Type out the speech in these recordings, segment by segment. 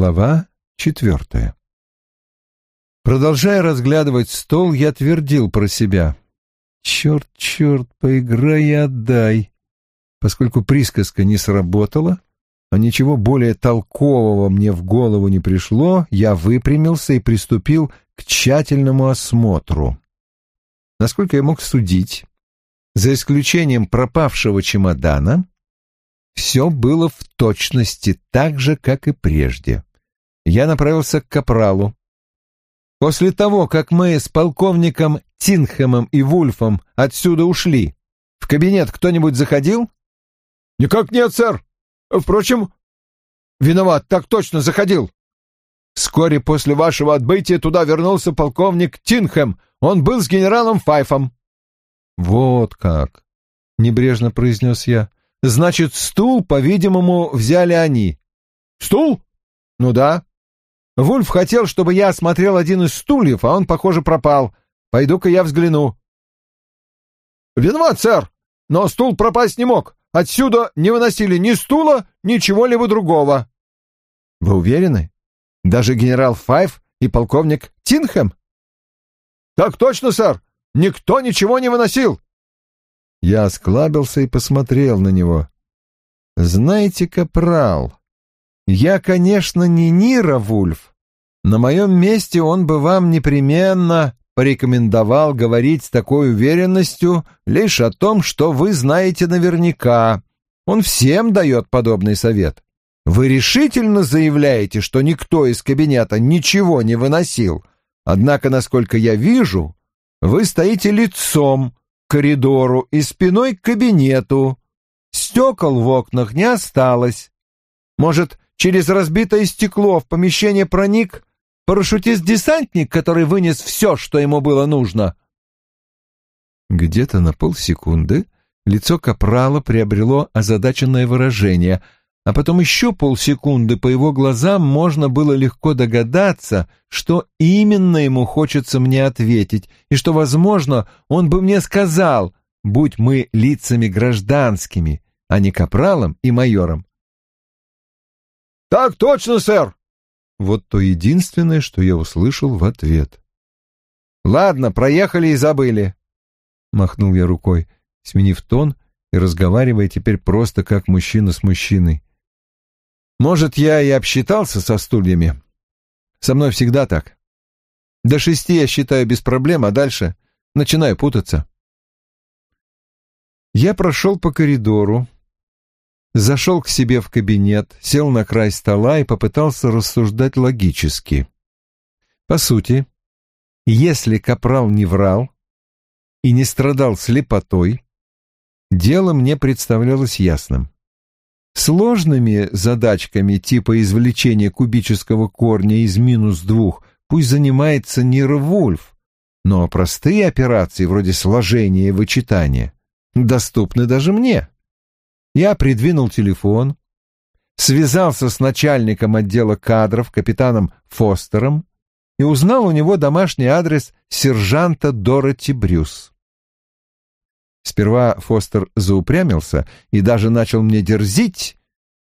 Глава четвертая Продолжая разглядывать стол, я твердил про себя. «Черт, черт, поиграй и отдай!» Поскольку присказка не сработала, а ничего более толкового мне в голову не пришло, я выпрямился и приступил к тщательному осмотру. Насколько я мог судить, за исключением пропавшего чемодана, все было в точности так же, как и прежде. Я направился к капралу. После того, как мы с полковником Тинхэмом и Вульфом отсюда ушли, в кабинет кто-нибудь заходил? Никак нет, сэр. Впрочем, виноват, так точно заходил. Вскоре после вашего отбытия туда вернулся полковник Тинхэм. Он был с генералом Файфом. Вот как, небрежно произнес я. Значит, стул, по-видимому, взяли они. Стул? Ну да. Вульф хотел, чтобы я осмотрел один из стульев, а он, похоже, пропал. Пойду-ка я взгляну. Виноват, сэр, но стул пропасть не мог. Отсюда не выносили ни стула, ни чего-либо другого. Вы уверены? Даже генерал Файв и полковник Тинхэм? Так точно, сэр. Никто ничего не выносил. Я осклабился и посмотрел на него. Знаете, капрал, я, конечно, не Нира Вульф. На моем месте он бы вам непременно порекомендовал говорить с такой уверенностью лишь о том, что вы знаете наверняка. Он всем дает подобный совет. Вы решительно заявляете, что никто из кабинета ничего не выносил. Однако, насколько я вижу, вы стоите лицом к коридору и спиной к кабинету. Стекол в окнах не осталось. Может, через разбитое стекло в помещение проник Парашютист-десантник, который вынес все, что ему было нужно. Где-то на полсекунды лицо Капрала приобрело озадаченное выражение, а потом еще полсекунды по его глазам можно было легко догадаться, что именно ему хочется мне ответить, и что, возможно, он бы мне сказал, будь мы лицами гражданскими, а не капралом и майором. «Так точно, сэр!» Вот то единственное, что я услышал в ответ. «Ладно, проехали и забыли», — махнул я рукой, сменив тон и разговаривая теперь просто как мужчина с мужчиной. «Может, я и обсчитался со стульями. Со мной всегда так. До шести я считаю без проблем, а дальше начинаю путаться». Я прошел по коридору, зашел к себе в кабинет, сел на край стола и попытался рассуждать логически. По сути, если Капрал не врал и не страдал слепотой, дело мне представлялось ясным. Сложными задачками типа извлечения кубического корня из минус двух пусть занимается Нирвульф, но простые операции вроде сложения и вычитания доступны даже мне. Я придвинул телефон, связался с начальником отдела кадров, капитаном Фостером, и узнал у него домашний адрес сержанта Дороти Брюс. Сперва Фостер заупрямился и даже начал мне дерзить,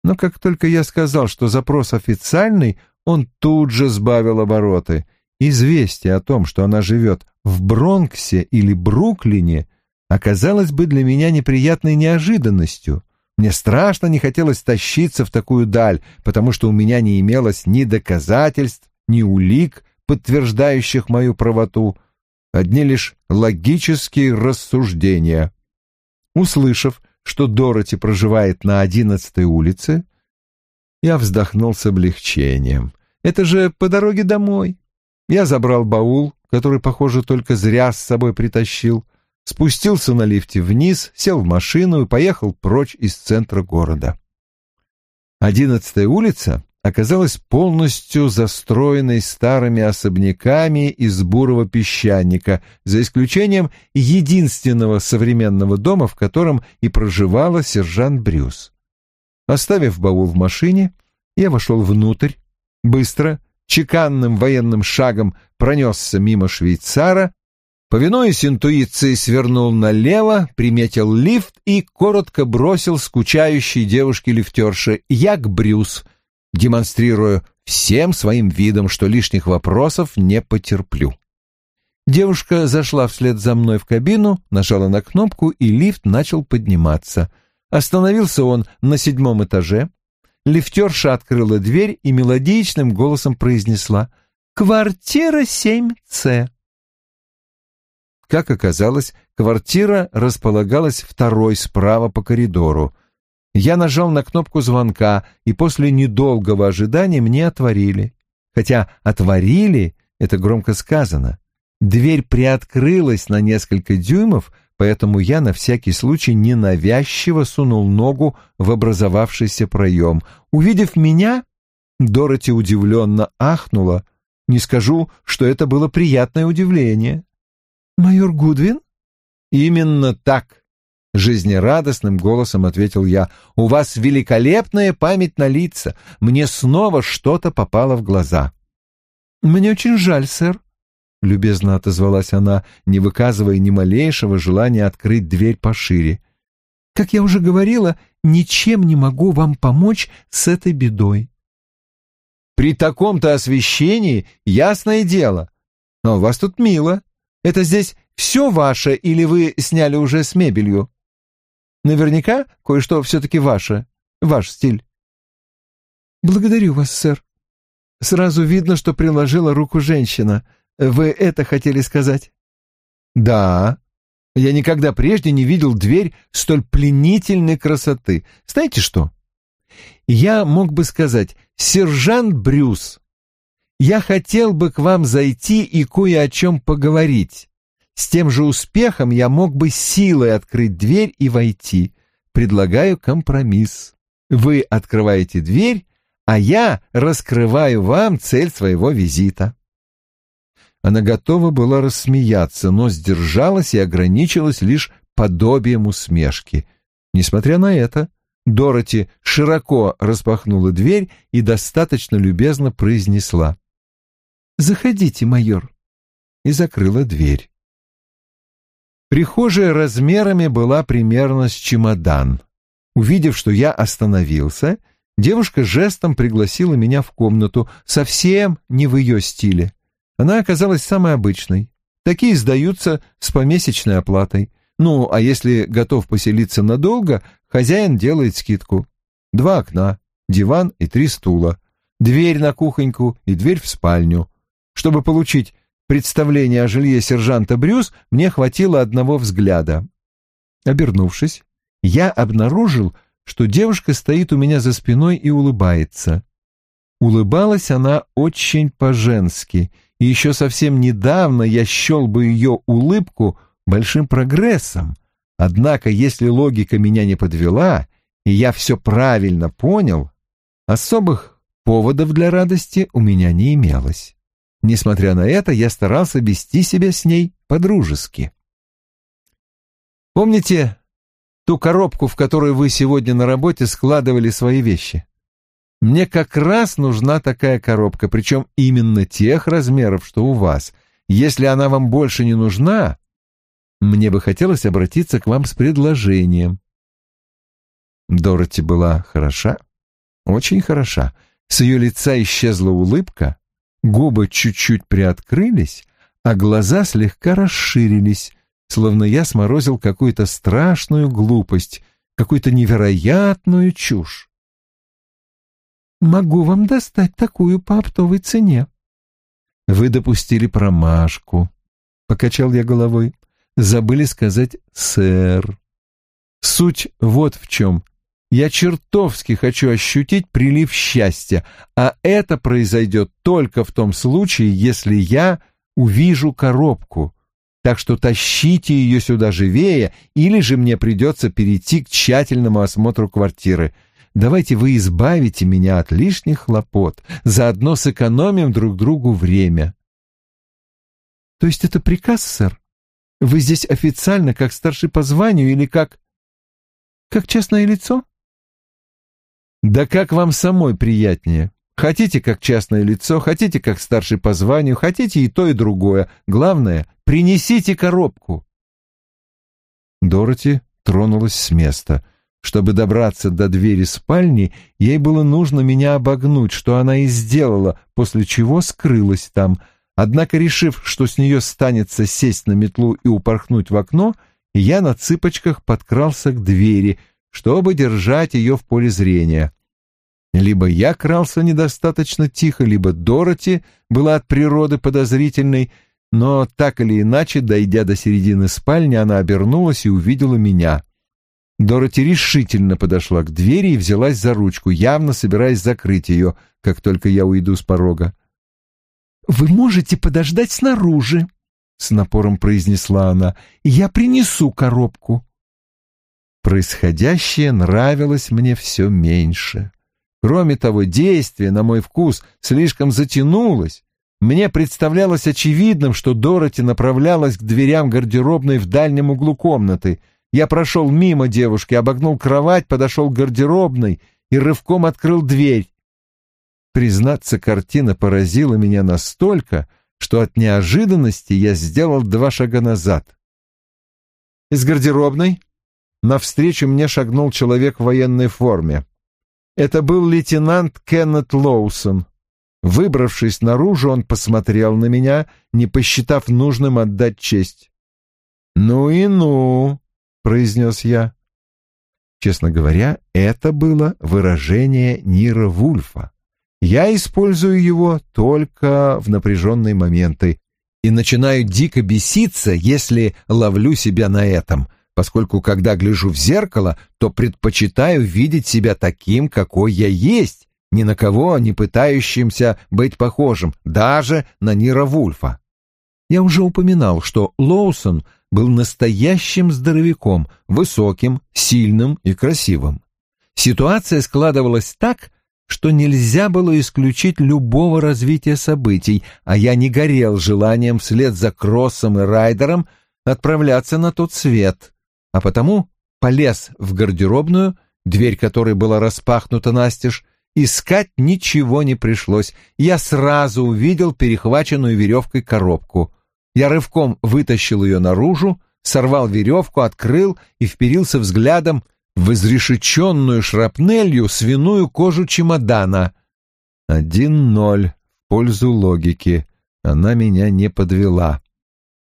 но как только я сказал, что запрос официальный, он тут же сбавил обороты. Известие о том, что она живет в Бронксе или Бруклине, оказалось бы для меня неприятной неожиданностью — мне страшно не хотелось тащиться в такую даль, потому что у меня не имелось ни доказательств, ни улик, подтверждающих мою правоту, одни лишь логические рассуждения. Услышав, что Дороти проживает на одиннадцатой улице, я вздохнул с облегчением. Это же по дороге домой. Я забрал баул, который, похоже, только зря с собой притащил, спустился на лифте вниз, сел в машину и поехал прочь из центра города. Одиннадцатая улица оказалась полностью застроенной старыми особняками из бурого песчаника, за исключением единственного современного дома, в котором и проживала сержант Брюс. Оставив баул в машине, я вошел внутрь, быстро, чеканным военным шагом пронесся мимо швейцара Повинуясь интуиции, свернул налево, приметил лифт и коротко бросил скучающей девушке-лифтерше «Я к Брюс», демонстрируя всем своим видом, что лишних вопросов не потерплю. Девушка зашла вслед за мной в кабину, нажала на кнопку, и лифт начал подниматься. Остановился он на седьмом этаже. Лифтерша открыла дверь и мелодичным голосом произнесла «Квартира 7С». Как оказалось, квартира располагалась второй справа по коридору. Я нажал на кнопку звонка, и после недолгого ожидания мне отворили. Хотя «отворили» — это громко сказано. Дверь приоткрылась на несколько дюймов, поэтому я на всякий случай ненавязчиво сунул ногу в образовавшийся проем. Увидев меня, Дороти удивленно ахнула. Не скажу, что это было приятное удивление. «Майор Гудвин?» «Именно так», — жизнерадостным голосом ответил я. «У вас великолепная память на лица. Мне снова что-то попало в глаза». «Мне очень жаль, сэр», — любезно отозвалась она, не выказывая ни малейшего желания открыть дверь пошире. «Как я уже говорила, ничем не могу вам помочь с этой бедой». «При таком-то освещении ясное дело. Но у вас тут мило. Это здесь все ваше или вы сняли уже с мебелью? Наверняка кое-что все-таки ваше, ваш стиль. Благодарю вас, сэр. Сразу видно, что приложила руку женщина. Вы это хотели сказать? Да. Я никогда прежде не видел дверь столь пленительной красоты. Знаете что? Я мог бы сказать «Сержант Брюс, я хотел бы к вам зайти и кое о чем поговорить. С тем же успехом я мог бы силой открыть дверь и войти. Предлагаю компромисс. Вы открываете дверь, а я раскрываю вам цель своего визита». Она готова была рассмеяться, но сдержалась и ограничилась лишь подобием усмешки. Несмотря на это, Дороти широко распахнула дверь и достаточно любезно произнесла. «Заходите, майор», и закрыла дверь. Прихожая размерами была примерно с чемодан. Увидев, что я остановился, девушка жестом пригласила меня в комнату, совсем не в ее стиле. Она оказалась самой обычной. Такие сдаются с помесячной оплатой. Ну, а если готов поселиться надолго, хозяин делает скидку. Два окна, диван и три стула, дверь на кухоньку и дверь в спальню. Чтобы получить представление о жилье сержанта Брюс, мне хватило одного взгляда. Обернувшись, я обнаружил, что девушка стоит у меня за спиной и улыбается. Улыбалась она очень по-женски, и еще совсем недавно я счел бы ее улыбку большим прогрессом. Однако, если логика меня не подвела, и я все правильно понял, особых поводов для радости у меня не имелось. Несмотря на это, я старался вести себя с ней по-дружески. Помните ту коробку, в которую вы сегодня на работе складывали свои вещи? Мне как раз нужна такая коробка, причем именно тех размеров, что у вас. Если она вам больше не нужна, мне бы хотелось обратиться к вам с предложением. Дороти была хороша, очень хороша. С ее лица исчезла улыбка, Губы чуть-чуть приоткрылись, а глаза слегка расширились, словно я сморозил какую-то страшную глупость, какую-то невероятную чушь. «Могу вам достать такую по оптовой цене». «Вы допустили промашку», — покачал я головой. «Забыли сказать «сэр». Суть вот в чем. Я чертовски хочу ощутить прилив счастья, а это произойдет только в том случае, если я увижу коробку. Так что тащите ее сюда живее, или же мне придется перейти к тщательному осмотру квартиры. Давайте вы избавите меня от лишних хлопот, заодно сэкономим друг другу время. То есть это приказ, сэр? Вы здесь официально как старший по званию или как... как частное лицо? Да как вам самой приятнее? Хотите как частное лицо, хотите как старший по званию, хотите и то, и другое. Главное, принесите коробку. Дороти тронулась с места. Чтобы добраться до двери спальни, ей было нужно меня обогнуть, что она и сделала, после чего скрылась там. Однако, решив, что с нее станется сесть на метлу и упорхнуть в окно, я на цыпочках подкрался к двери, чтобы держать ее в поле зрения. Либо я крался недостаточно тихо, либо Дороти была от природы подозрительной, но так или иначе, дойдя до середины спальни, она обернулась и увидела меня. Дороти решительно подошла к двери и взялась за ручку, явно собираясь закрыть ее, как только я уйду с порога. «Вы можете подождать снаружи», — с напором произнесла она, — «я принесу коробку». Происходящее нравилось мне все меньше. Кроме того, действие, на мой вкус, слишком затянулось. Мне представлялось очевидным, что Дороти направлялась к дверям гардеробной в дальнем углу комнаты. Я прошел мимо девушки, обогнул кровать, подошел к гардеробной и рывком открыл дверь. Признаться, картина поразила меня настолько, что от неожиданности я сделал два шага назад. Из гардеробной навстречу мне шагнул человек в военной форме. Это был лейтенант Кеннет Лоусон. Выбравшись наружу, он посмотрел на меня, не посчитав нужным отдать честь. «Ну и ну», — произнес я. Честно говоря, это было выражение Нира Вульфа. Я использую его только в напряженные моменты и начинаю дико беситься, если ловлю себя на этом — поскольку когда гляжу в зеркало, то предпочитаю видеть себя таким, какой я есть, ни на кого не пытающимся быть похожим, даже на Нира Вульфа. Я уже упоминал, что Лоусон был настоящим здоровяком, высоким, сильным и красивым. Ситуация складывалась так, что нельзя было исключить любого развития событий, а я не горел желанием вслед за Кроссом и Райдером отправляться на тот свет а потому полез в гардеробную, дверь которой была распахнута настежь, искать ничего не пришлось. Я сразу увидел перехваченную веревкой коробку. Я рывком вытащил ее наружу, сорвал веревку, открыл и вперился взглядом в изрешеченную шрапнелью свиную кожу чемодана. Один ноль в пользу логики. Она меня не подвела.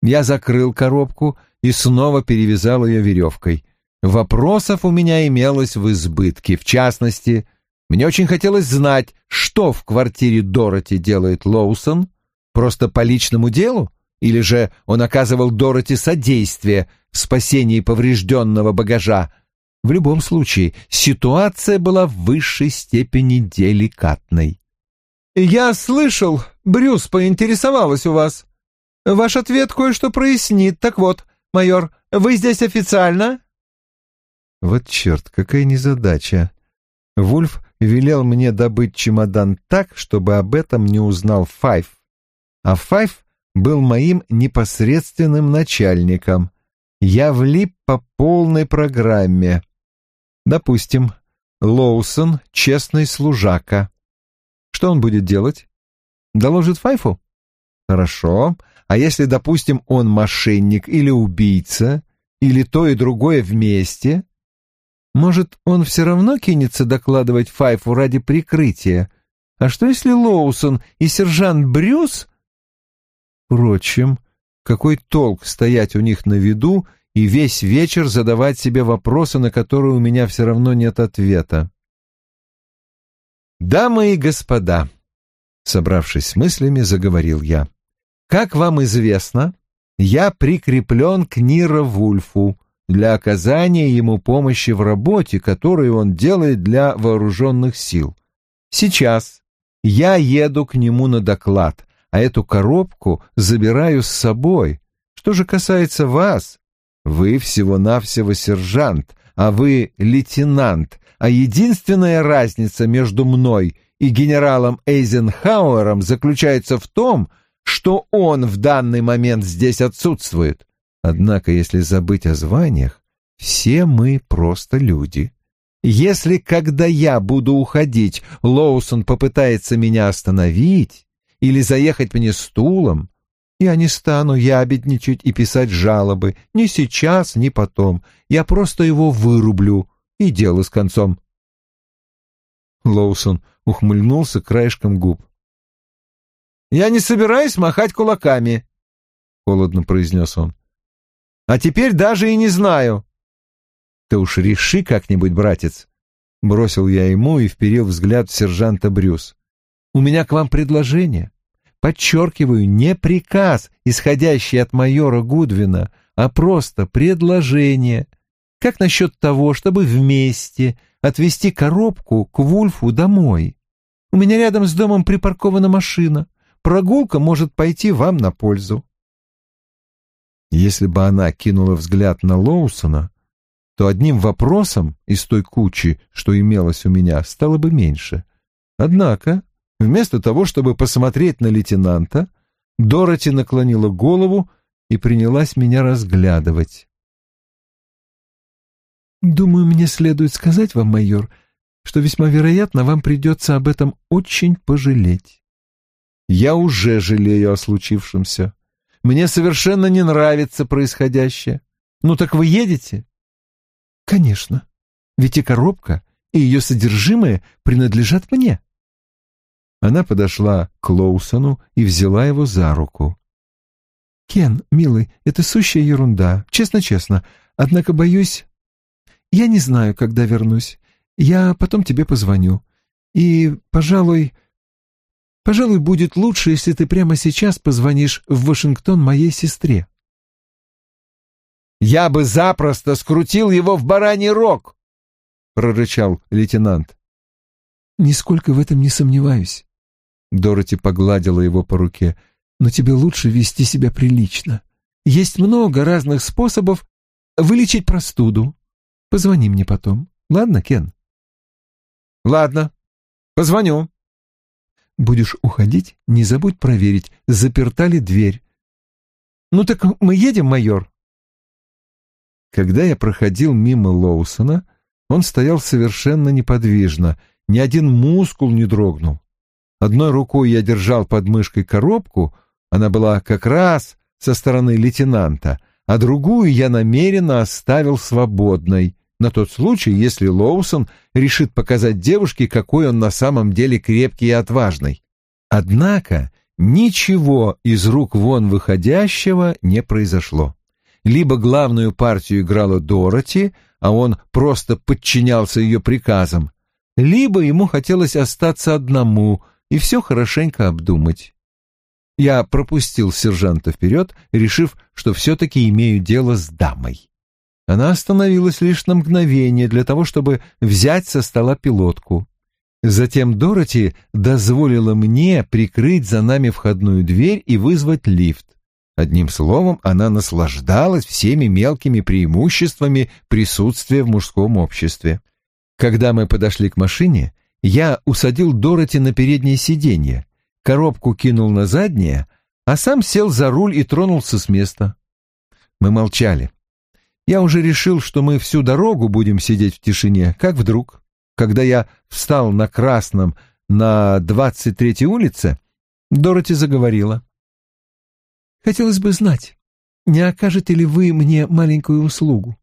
Я закрыл коробку и снова перевязал ее веревкой. Вопросов у меня имелось в избытке. В частности, мне очень хотелось знать, что в квартире Дороти делает Лоусон, просто по личному делу, или же он оказывал Дороти содействие в спасении поврежденного багажа. В любом случае, ситуация была в высшей степени деликатной. «Я слышал, Брюс поинтересовалась у вас. Ваш ответ кое-что прояснит. Так вот, майор, вы здесь официально?» Вот черт, какая незадача. Вульф велел мне добыть чемодан так, чтобы об этом не узнал Файв. А Файв был моим непосредственным начальником. Я влип по полной программе. Допустим, Лоусон — честный служака. Что он будет делать? Доложит Файфу? Хорошо. А если, допустим, он мошенник или убийца, или то и другое вместе, может, он все равно кинется докладывать Файфу ради прикрытия? А что если Лоусон и сержант Брюс? Впрочем, какой толк стоять у них на виду и весь вечер задавать себе вопросы, на которые у меня все равно нет ответа? «Дамы и господа», — собравшись с мыслями, заговорил я, — как вам известно, я прикреплен к Ниро Вульфу для оказания ему помощи в работе, которую он делает для вооруженных сил. Сейчас я еду к нему на доклад, а эту коробку забираю с собой. Что же касается вас, вы всего-навсего сержант, а вы лейтенант, а единственная разница между мной и генералом Эйзенхауэром заключается в том, что он в данный момент здесь отсутствует. Однако, если забыть о званиях, все мы просто люди. Если, когда я буду уходить, Лоусон попытается меня остановить или заехать мне стулом, я не стану ябедничать и писать жалобы ни сейчас, ни потом. Я просто его вырублю и дело с концом. Лоусон ухмыльнулся краешком губ. «Я не собираюсь махать кулаками», — холодно произнес он. «А теперь даже и не знаю». «Ты уж реши как-нибудь, братец», — бросил я ему и вперил взгляд в сержанта Брюс. «У меня к вам предложение. Подчеркиваю, не приказ, исходящий от майора Гудвина, а просто предложение. Как насчет того, чтобы вместе отвезти коробку к Вульфу домой? У меня рядом с домом припаркована машина. Прогулка может пойти вам на пользу. Если бы она кинула взгляд на Лоусона, то одним вопросом из той кучи, что имелось у меня, стало бы меньше. Однако, вместо того, чтобы посмотреть на лейтенанта, Дороти наклонила голову и принялась меня разглядывать. «Думаю, мне следует сказать вам, майор, что весьма вероятно вам придется об этом очень пожалеть. Я уже жалею о случившемся. Мне совершенно не нравится происходящее. Ну так вы едете? Конечно. Ведь и коробка, и ее содержимое принадлежат мне. Она подошла к Лоусону и взяла его за руку. «Кен, милый, это сущая ерунда, честно-честно. Однако, боюсь, я не знаю, когда вернусь. Я потом тебе позвоню. И, пожалуй, пожалуй, будет лучше, если ты прямо сейчас позвонишь в Вашингтон моей сестре. Я бы запросто скрутил его в бараний рог, прорычал лейтенант. Нисколько в этом не сомневаюсь. Дороти погладила его по руке. Но тебе лучше вести себя прилично. Есть много разных способов вылечить простуду. Позвони мне потом. Ладно, Кен? Ладно, позвоню. Будешь уходить, не забудь проверить, заперта ли дверь. Ну так мы едем, майор? Когда я проходил мимо Лоусона, он стоял совершенно неподвижно, ни один мускул не дрогнул. Одной рукой я держал под мышкой коробку, она была как раз со стороны лейтенанта, а другую я намеренно оставил свободной, на тот случай, если Лоусон решит показать девушке, какой он на самом деле крепкий и отважный. Однако ничего из рук вон выходящего не произошло. Либо главную партию играла Дороти, а он просто подчинялся ее приказам, либо ему хотелось остаться одному и все хорошенько обдумать. Я пропустил сержанта вперед, решив, что все-таки имею дело с дамой. Она остановилась лишь на мгновение для того, чтобы взять со стола пилотку. Затем Дороти дозволила мне прикрыть за нами входную дверь и вызвать лифт. Одним словом, она наслаждалась всеми мелкими преимуществами присутствия в мужском обществе. Когда мы подошли к машине, я усадил Дороти на переднее сиденье, коробку кинул на заднее, а сам сел за руль и тронулся с места. Мы молчали. Я уже решил, что мы всю дорогу будем сидеть в тишине, как вдруг, когда я встал на красном на двадцать третьей улице, Дороти заговорила. «Хотелось бы знать, не окажете ли вы мне маленькую услугу?»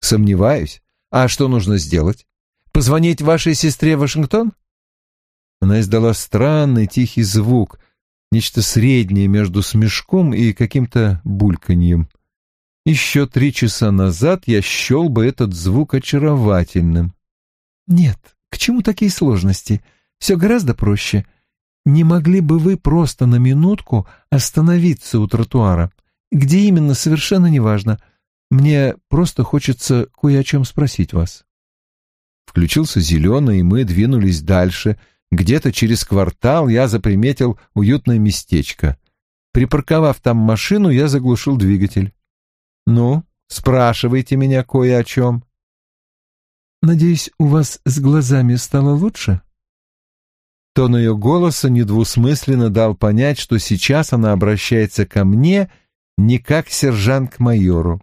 «Сомневаюсь. А что нужно сделать? Позвонить вашей сестре Вашингтон?» Она издала странный тихий звук, нечто среднее между смешком и каким-то бульканьем. Еще три часа назад я счел бы этот звук очаровательным. Нет, к чему такие сложности? Все гораздо проще. Не могли бы вы просто на минутку остановиться у тротуара? Где именно, совершенно неважно. Мне просто хочется кое о чем спросить вас. Включился зеленый, и мы двинулись дальше. Где-то через квартал я заприметил уютное местечко. Припарковав там машину, я заглушил двигатель. Ну, спрашивайте меня кое о чем. Надеюсь, у вас с глазами стало лучше? Тон ее голоса недвусмысленно дал понять, что сейчас она обращается ко мне не как сержант к майору.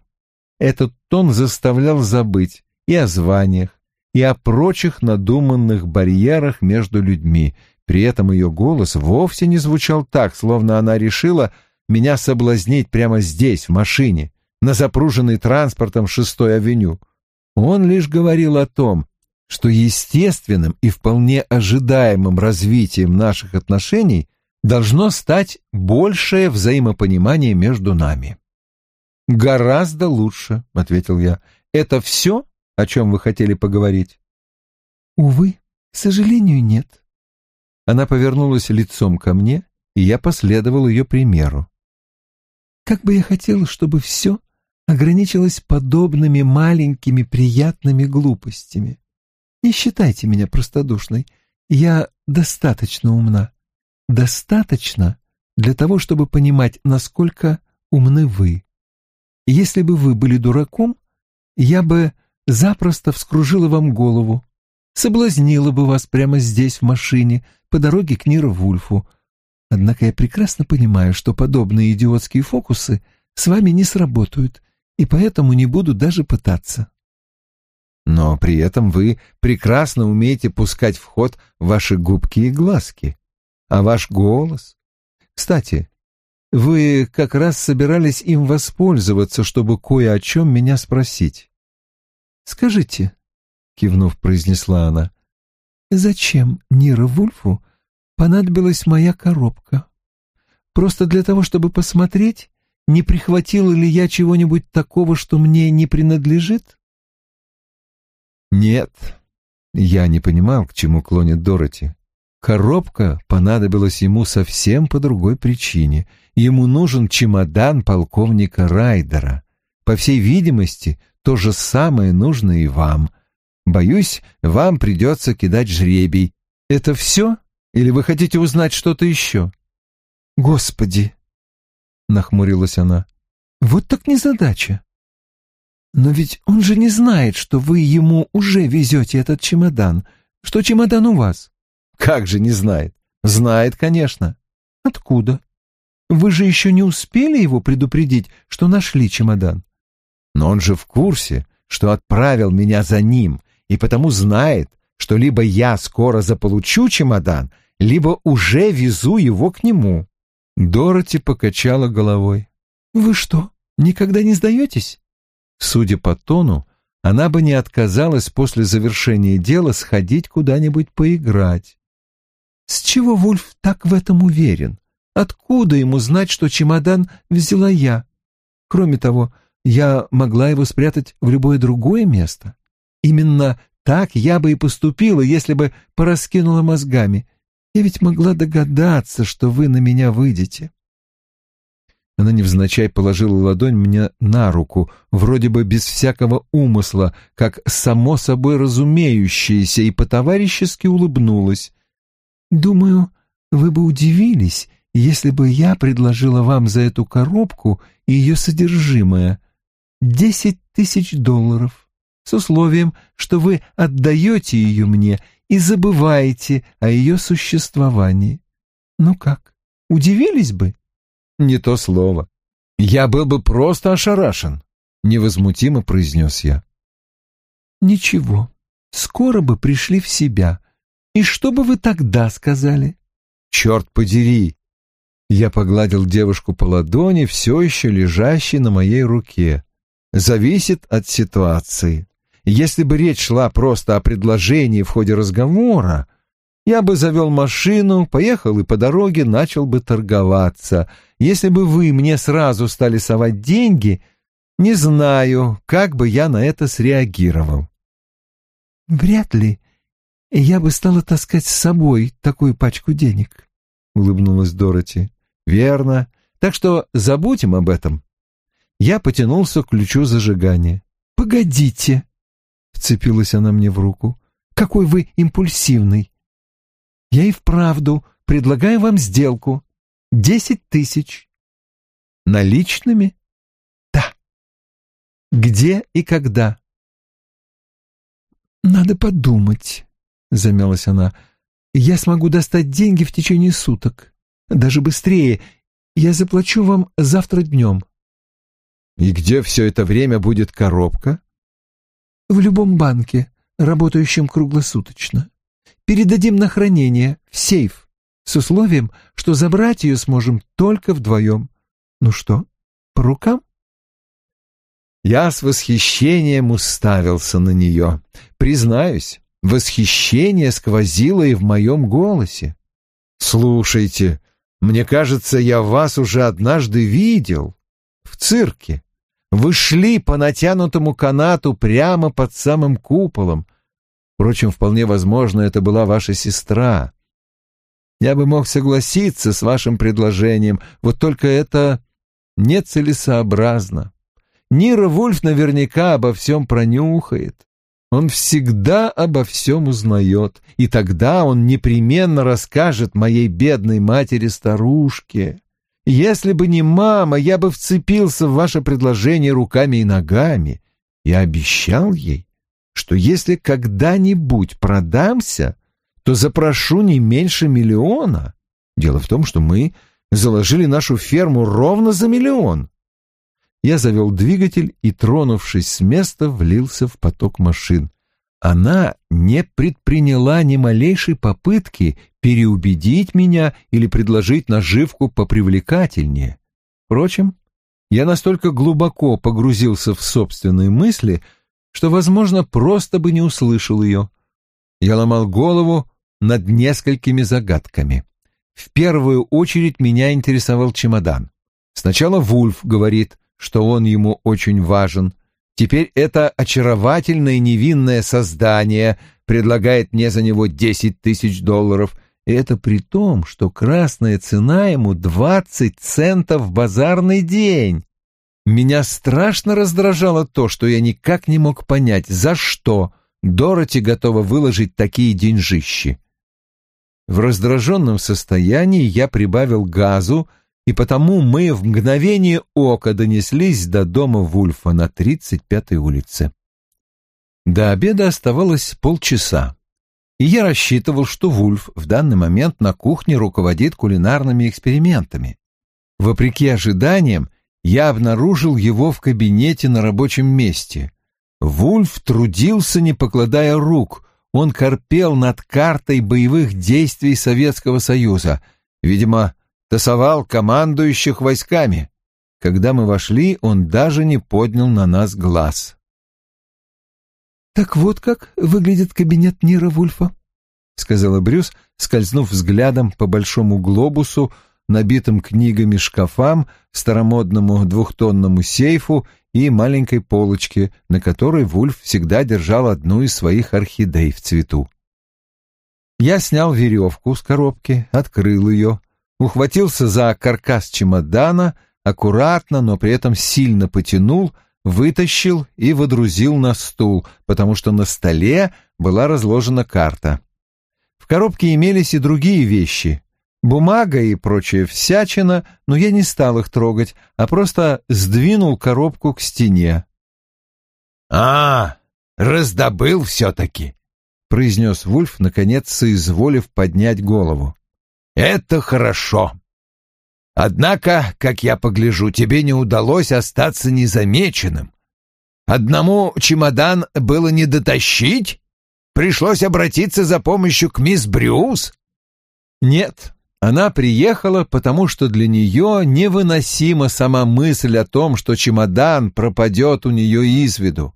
Этот тон заставлял забыть и о званиях, и о прочих надуманных барьерах между людьми. При этом ее голос вовсе не звучал так, словно она решила меня соблазнить прямо здесь, в машине, на запруженной транспортом шестой авеню. Он лишь говорил о том, что естественным и вполне ожидаемым развитием наших отношений должно стать большее взаимопонимание между нами. «Гораздо лучше», — ответил я. «Это все, о чем вы хотели поговорить?» «Увы, к сожалению, нет». Она повернулась лицом ко мне, и я последовал ее примеру. «Как бы я хотел, чтобы все ограничилось подобными маленькими приятными глупостями. Не считайте меня простодушной. Я достаточно умна. Достаточно для того, чтобы понимать, насколько умны вы. Если бы вы были дураком, я бы запросто вскружила вам голову, соблазнила бы вас прямо здесь, в машине, по дороге к Ниру Вульфу. Однако я прекрасно понимаю, что подобные идиотские фокусы с вами не сработают, и поэтому не буду даже пытаться. Но при этом вы прекрасно умеете пускать в ход ваши губки и глазки. А ваш голос... Кстати, вы как раз собирались им воспользоваться, чтобы кое о чем меня спросить. «Скажите», — кивнув, произнесла она, — «зачем Нира Вульфу понадобилась моя коробка? Просто для того, чтобы посмотреть, не прихватила ли я чего-нибудь такого, что мне не принадлежит?» Нет, я не понимал, к чему клонит Дороти. Коробка понадобилась ему совсем по другой причине. Ему нужен чемодан полковника Райдера. По всей видимости, то же самое нужно и вам. Боюсь, вам придется кидать жребий. Это все? Или вы хотите узнать что-то еще? Господи! Нахмурилась она. Вот так незадача. Но ведь он же не знает, что вы ему уже везете этот чемодан, что чемодан у вас. Как же не знает? Знает, конечно. Откуда? Вы же еще не успели его предупредить, что нашли чемодан. Но он же в курсе, что отправил меня за ним, и потому знает, что либо я скоро заполучу чемодан, либо уже везу его к нему. Дороти покачала головой. «Вы что, никогда не сдаетесь?» Судя по тону, она бы не отказалась после завершения дела сходить куда-нибудь поиграть. С чего Вульф так в этом уверен? Откуда ему знать, что чемодан взяла я? Кроме того, я могла его спрятать в любое другое место. Именно так я бы и поступила, если бы пораскинула мозгами. Я ведь могла догадаться, что вы на меня выйдете. Она невзначай положила ладонь мне на руку, вроде бы без всякого умысла, как само собой разумеющееся, и по-товарищески улыбнулась. «Думаю, вы бы удивились, если бы я предложила вам за эту коробку и ее содержимое десять тысяч долларов, с условием, что вы отдаете ее мне и забываете о ее существовании. Ну как, удивились бы?» Не то слово. Я был бы просто ошарашен, невозмутимо произнес я. Ничего, скоро бы пришли в себя. И что бы вы тогда сказали? Черт подери! Я погладил девушку по ладони, все еще лежащей на моей руке. Зависит от ситуации. Если бы речь шла просто о предложении в ходе разговора, я бы завел машину, поехал и по дороге начал бы торговаться. Если бы вы мне сразу стали совать деньги, не знаю, как бы я на это среагировал. Вряд ли я бы стала таскать с собой такую пачку денег, — улыбнулась Дороти. Верно. Так что забудем об этом. Я потянулся к ключу зажигания. «Погодите!» — вцепилась она мне в руку. «Какой вы импульсивный! Я и вправду предлагаю вам сделку. Десять тысяч. Наличными? Да. Где и когда? Надо подумать, замялась она. Я смогу достать деньги в течение суток. Даже быстрее. Я заплачу вам завтра днем. И где все это время будет коробка? В любом банке, работающем круглосуточно передадим на хранение, в сейф, с условием, что забрать ее сможем только вдвоем. Ну что, по рукам? Я с восхищением уставился на нее. Признаюсь, восхищение сквозило и в моем голосе. «Слушайте, мне кажется, я вас уже однажды видел. В цирке. Вы шли по натянутому канату прямо под самым куполом. Впрочем, вполне возможно, это была ваша сестра. Я бы мог согласиться с вашим предложением, вот только это нецелесообразно. Нира Вульф наверняка обо всем пронюхает. Он всегда обо всем узнает, и тогда он непременно расскажет моей бедной матери-старушке. Если бы не мама, я бы вцепился в ваше предложение руками и ногами. Я обещал ей, что если когда-нибудь продамся, то запрошу не меньше миллиона. Дело в том, что мы заложили нашу ферму ровно за миллион. Я завел двигатель и, тронувшись с места, влился в поток машин. Она не предприняла ни малейшей попытки переубедить меня или предложить наживку попривлекательнее. Впрочем, я настолько глубоко погрузился в собственные мысли, что, возможно, просто бы не услышал ее. Я ломал голову над несколькими загадками. В первую очередь меня интересовал чемодан. Сначала Вульф говорит, что он ему очень важен. Теперь это очаровательное невинное создание предлагает мне за него десять тысяч долларов. И это при том, что красная цена ему двадцать центов в базарный день. Меня страшно раздражало то, что я никак не мог понять, за что Дороти готова выложить такие деньжищи. В раздраженном состоянии я прибавил газу, и потому мы в мгновение ока донеслись до дома Вульфа на 35-й улице. До обеда оставалось полчаса, и я рассчитывал, что Вульф в данный момент на кухне руководит кулинарными экспериментами. Вопреки ожиданиям, я обнаружил его в кабинете на рабочем месте. Вульф трудился, не покладая рук, он корпел над картой боевых действий Советского Союза, видимо, тасовал командующих войсками. Когда мы вошли, он даже не поднял на нас глаз. «Так вот как выглядит кабинет Нира Вульфа», — сказала Брюс, скользнув взглядом по большому глобусу, набитым книгами шкафам, старомодному двухтонному сейфу и маленькой полочке, на которой Вульф всегда держал одну из своих орхидей в цвету. Я снял веревку с коробки, открыл ее, ухватился за каркас чемодана, аккуратно, но при этом сильно потянул, вытащил и водрузил на стул, потому что на столе была разложена карта. В коробке имелись и другие вещи, бумага и прочая всячина, но я не стал их трогать, а просто сдвинул коробку к стене. «А, раздобыл все-таки», — произнес Вульф, наконец соизволив поднять голову. «Это хорошо. Однако, как я погляжу, тебе не удалось остаться незамеченным. Одному чемодан было не дотащить? Пришлось обратиться за помощью к мисс Брюс?» «Нет, она приехала, потому что для нее невыносима сама мысль о том, что чемодан пропадет у нее из виду.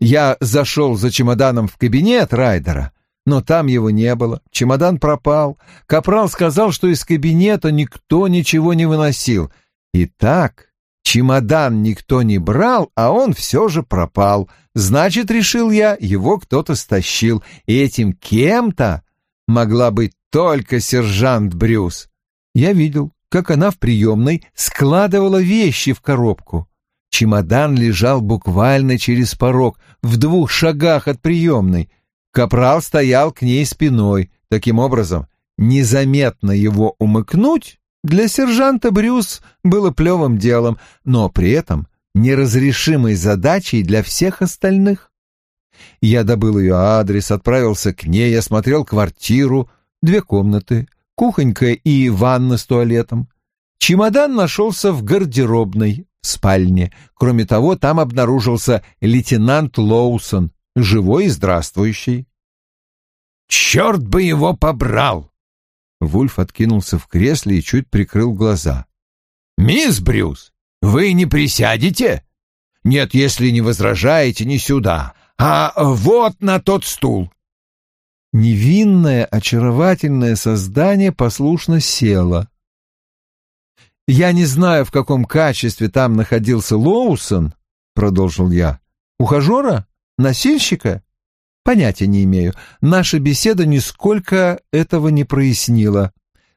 Я зашел за чемоданом в кабинет Райдера, но там его не было. Чемодан пропал. Капрал сказал, что из кабинета никто ничего не выносил. И так чемодан никто не брал, а он все же пропал. Значит, решил я, его кто-то стащил. И этим кем-то могла быть только сержант Брюс. Я видел, как она в приемной складывала вещи в коробку. Чемодан лежал буквально через порог, в двух шагах от приемной. Капрал стоял к ней спиной. Таким образом, незаметно его умыкнуть для сержанта Брюс было плевым делом, но при этом неразрешимой задачей для всех остальных. Я добыл ее адрес, отправился к ней, осмотрел квартиру, две комнаты, кухонька и ванна с туалетом. Чемодан нашелся в гардеробной, в спальне. Кроме того, там обнаружился лейтенант Лоусон, живой и здравствующий. «Черт бы его побрал!» Вульф откинулся в кресле и чуть прикрыл глаза. «Мисс Брюс, вы не присядете? Нет, если не возражаете, не сюда, а вот на тот стул. Невинное, очаровательное создание послушно село. «Я не знаю, в каком качестве там находился Лоусон», — продолжил я. «Ухажера? Носильщика? Понятия не имею. Наша беседа нисколько этого не прояснила.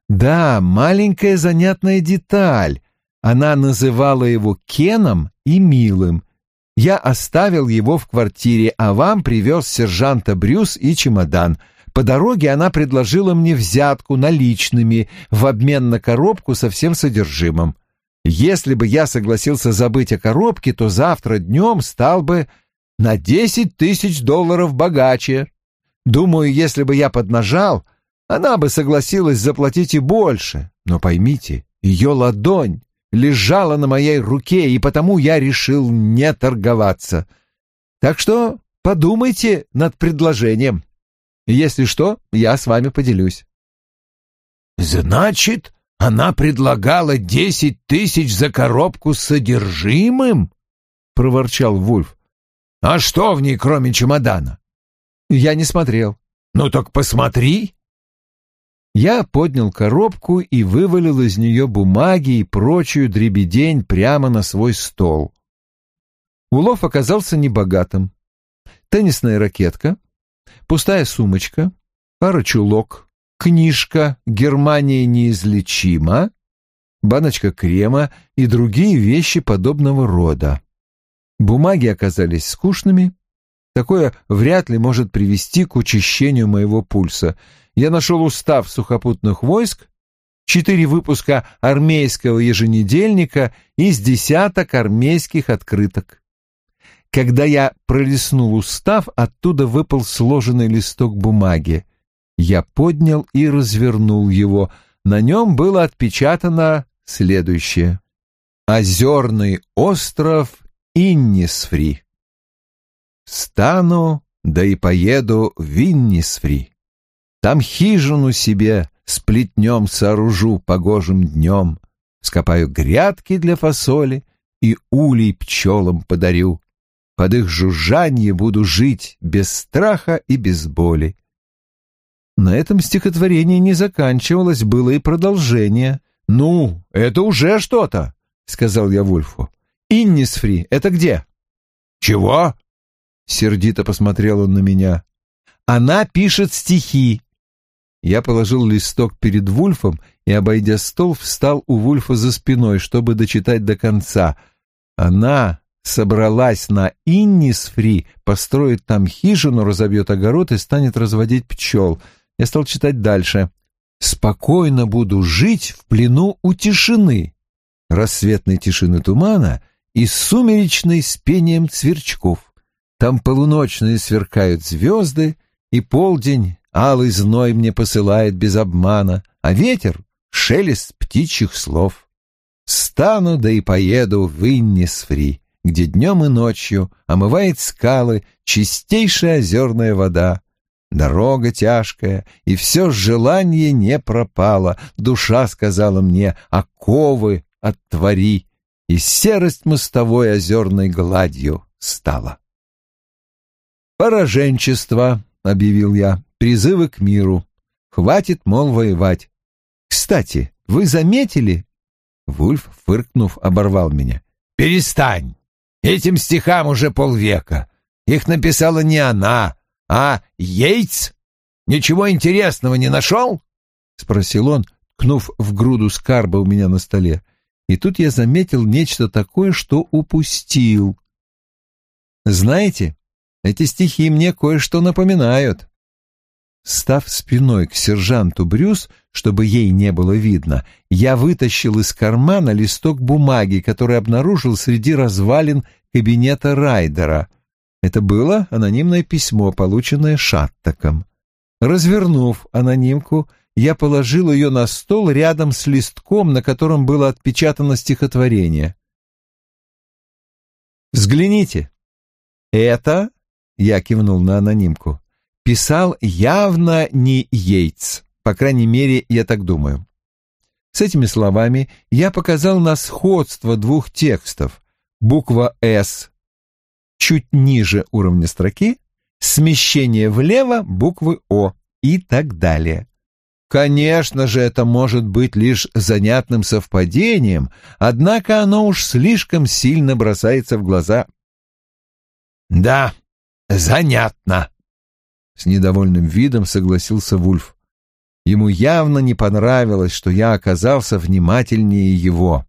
Да, маленькая занятная деталь. Она называла его Кеном и Милым. Я оставил его в квартире, а вам привез сержанта Брюс и чемодан. По дороге она предложила мне взятку наличными в обмен на коробку со всем содержимым. Если бы я согласился забыть о коробке, то завтра днем стал бы на десять тысяч долларов богаче. Думаю, если бы я поднажал, она бы согласилась заплатить и больше. Но поймите, ее ладонь лежала на моей руке, и потому я решил не торговаться. Так что подумайте над предложением. Если что, я с вами поделюсь. Значит, она предлагала десять тысяч за коробку с содержимым? проворчал Вульф. А что в ней, кроме чемодана? Я не смотрел. Ну так посмотри. Я поднял коробку и вывалил из нее бумаги и прочую дребедень прямо на свой стол. Улов оказался небогатым. Теннисная ракетка, пустая сумочка, пара чулок, книжка «Германия неизлечима», баночка крема и другие вещи подобного рода. Бумаги оказались скучными. Такое вряд ли может привести к учащению моего пульса. Я нашел устав сухопутных войск, четыре выпуска армейского еженедельника и с десяток армейских открыток. Когда я пролистнул устав, оттуда выпал сложенный листок бумаги. Я поднял и развернул его. На нем было отпечатано следующее. «Озерный остров Иннисфри. Стану, да и поеду в Иннисфри. Там хижину себе с плетнем сооружу погожим днем, скопаю грядки для фасоли и улей пчелам подарю. Под их жужжанье буду жить без страха и без боли. На этом стихотворение не заканчивалось, было и продолжение. «Ну, это уже что-то», — сказал я Вульфу. Иннисфри — это где?» «Чего?» — сердито посмотрел он на меня. «Она пишет стихи». Я положил листок перед Вульфом и, обойдя стол, встал у Вульфа за спиной, чтобы дочитать до конца. Она собралась на Иннисфри, построит там хижину, разобьет огород и станет разводить пчел. Я стал читать дальше. «Спокойно буду жить в плену у тишины, рассветной тишины тумана — и сумеречный с пением сверчков. Там полуночные сверкают звезды, и полдень алый зной мне посылает без обмана, а ветер — шелест птичьих слов. Стану да и поеду в Иннисфри, где днем и ночью омывает скалы чистейшая озерная вода. Дорога тяжкая, и все желание не пропало. Душа сказала мне, оковы оттвори, и серость мостовой озерной гладью стала. «Пораженчество», — объявил я, — «призывы к миру. Хватит, мол, воевать. Кстати, вы заметили?» Вульф, фыркнув, оборвал меня. «Перестань! Этим стихам уже полвека. Их написала не она, а Йейтс. Ничего интересного не нашел?» — спросил он, ткнув в груду скарба у меня на столе. И тут я заметил нечто такое, что упустил. Знаете, эти стихи мне кое-что напоминают. Став спиной к сержанту Брюс, чтобы ей не было видно, я вытащил из кармана листок бумаги, который обнаружил среди развалин кабинета Райдера. Это было анонимное письмо, полученное Шаттаком. Развернув анонимку, я положил ее на стол рядом с листком, на котором было отпечатано стихотворение. «Взгляните. Это, — я кивнул на анонимку, — писал явно не Йейтс, по крайней мере, я так думаю. С этими словами я показал на сходство двух текстов. Буква «С» чуть ниже уровня строки, смещение влево буквы О и так далее. Конечно же, это может быть лишь занятным совпадением, однако оно уж слишком сильно бросается в глаза. «Да, занятно», — с недовольным видом согласился Вульф. Ему явно не понравилось, что я оказался внимательнее его.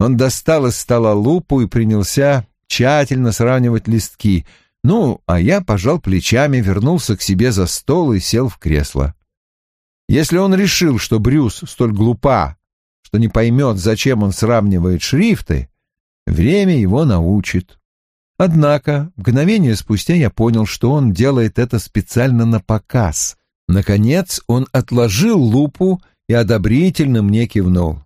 Он достал из стола лупу и принялся тщательно сравнивать листки. Ну, а я пожал плечами, вернулся к себе за стол и сел в кресло. Если он решил, что Брюс столь глупа, что не поймет, зачем он сравнивает шрифты, время его научит. Однако, мгновение спустя я понял, что он делает это специально на показ. Наконец он отложил лупу и одобрительно мне кивнул.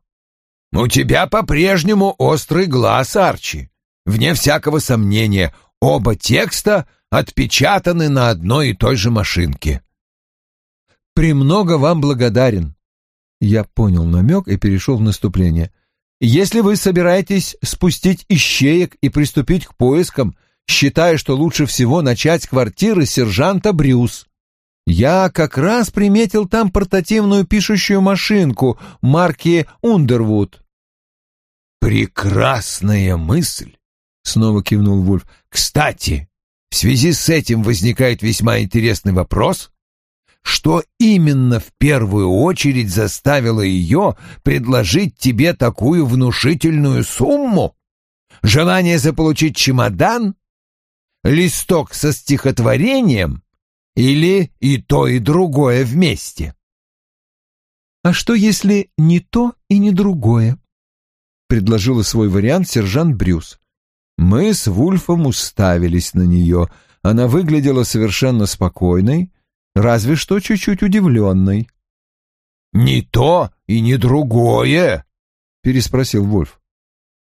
«У тебя по-прежнему острый глаз, Арчи. Вне всякого сомнения, оба текста отпечатаны на одной и той же машинке». «Премного вам благодарен». Я понял намек и перешел в наступление. Если вы собираетесь спустить ищеек и приступить к поискам, считаю, что лучше всего начать квартиры сержанта Брюс. Я как раз приметил там портативную пишущую машинку марки Ундервуд. «Прекрасная мысль!» — снова кивнул Вульф. «Кстати, в связи с этим возникает весьма интересный вопрос что именно в первую очередь заставило ее предложить тебе такую внушительную сумму? Желание заполучить чемодан? Листок со стихотворением? Или и то, и другое вместе? «А что, если не то и не другое?» — предложила свой вариант сержант Брюс. Мы с Вульфом уставились на нее. Она выглядела совершенно спокойной, разве что чуть-чуть удивленной. «Не то и не другое?» — переспросил Вольф.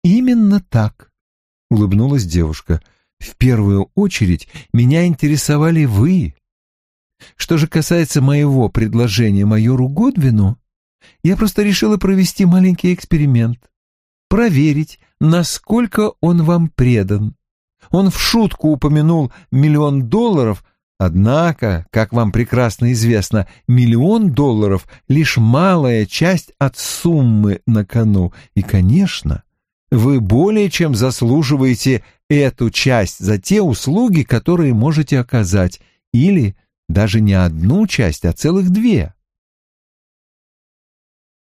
«Именно так», — улыбнулась девушка. «В первую очередь меня интересовали вы. Что же касается моего предложения майору Годвину, я просто решила провести маленький эксперимент, проверить, насколько он вам предан. Он в шутку упомянул миллион долларов, Однако, как вам прекрасно известно, миллион долларов — лишь малая часть от суммы на кону. И, конечно, вы более чем заслуживаете эту часть за те услуги, которые можете оказать, или даже не одну часть, а целых две.